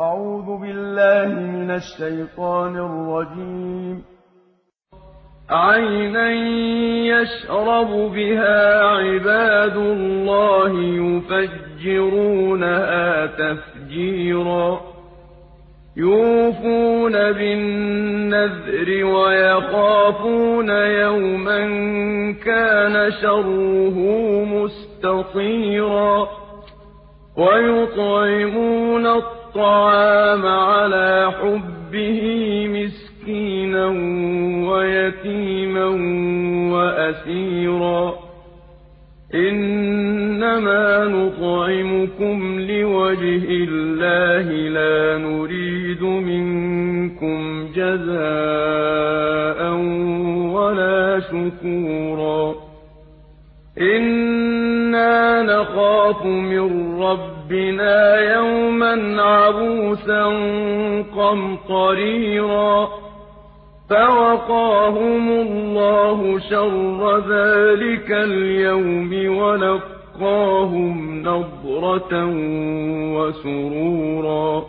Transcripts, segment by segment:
أعوذ بالله من الشيطان الرجيم. عينا يشرب بها عباد الله يفجرونها تفجيرا. يوفون بالنذر ويخافون يوما كان شره مستطيرا. ويطعمون الطعام على حبه مسكينا ويتيما وأسيرا. إنما نطعمكم لوجه الله لا نريد منكم جزاء ولا شكورا. إنا نخاف من ربنا يوما عبوسا قمطريرا فوقاهم الله شر ذلك اليوم ولقاهم نضرة وسرورا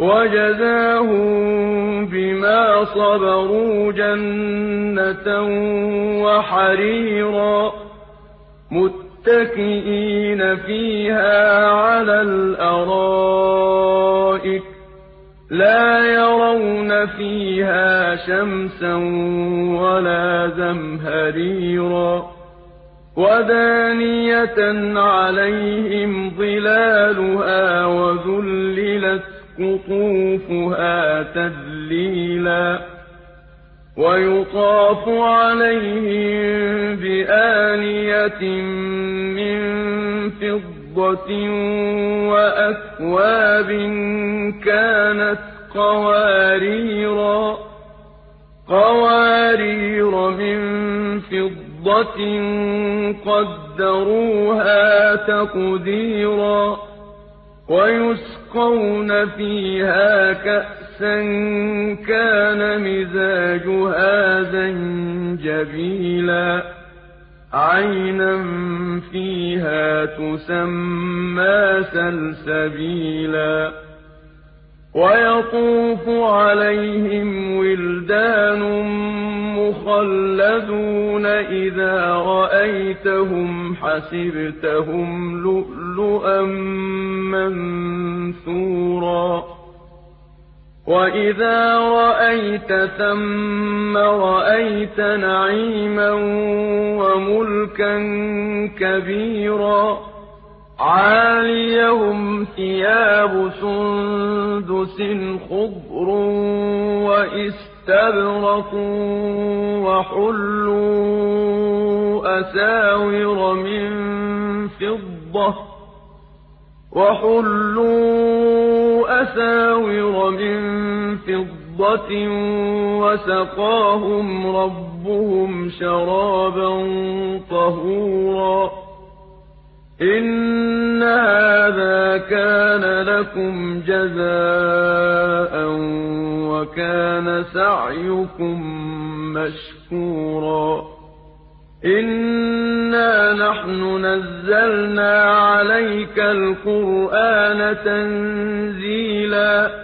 وجزاهم بما صبروا جنة وحريرا متكئين فيها على الأرائك لا يرون فيها شمسا ولا زمهريرا ودانية عليهم ظلالها وذللت قطوفها تذليلا ويطاف عليهم بآنية فضة وأكواب كانت قواريرا قوارير من فضة قدروها تقديرا ويسقون فيها كأسا كان مزاجها زنجبيلا. عينا فيها تسمى سلسبيلا ويطوف عليهم ولدان مخلدون إذا رأيتهم حسبتهم لؤلؤا منثورا وإذا رأيت ثم رأيت نعيما وملكا كبيرا عاليهم ثياب سندس خضر وإستبرق وحلوا أساور من فضة وحلوا أساور من فضة وسقاهم ربهم شرابا طهورا. إن هذا كان لكم جزاء وكان سعيكم مشكورا. إنا نحن نزلنا عليك القرآن تنزيلا.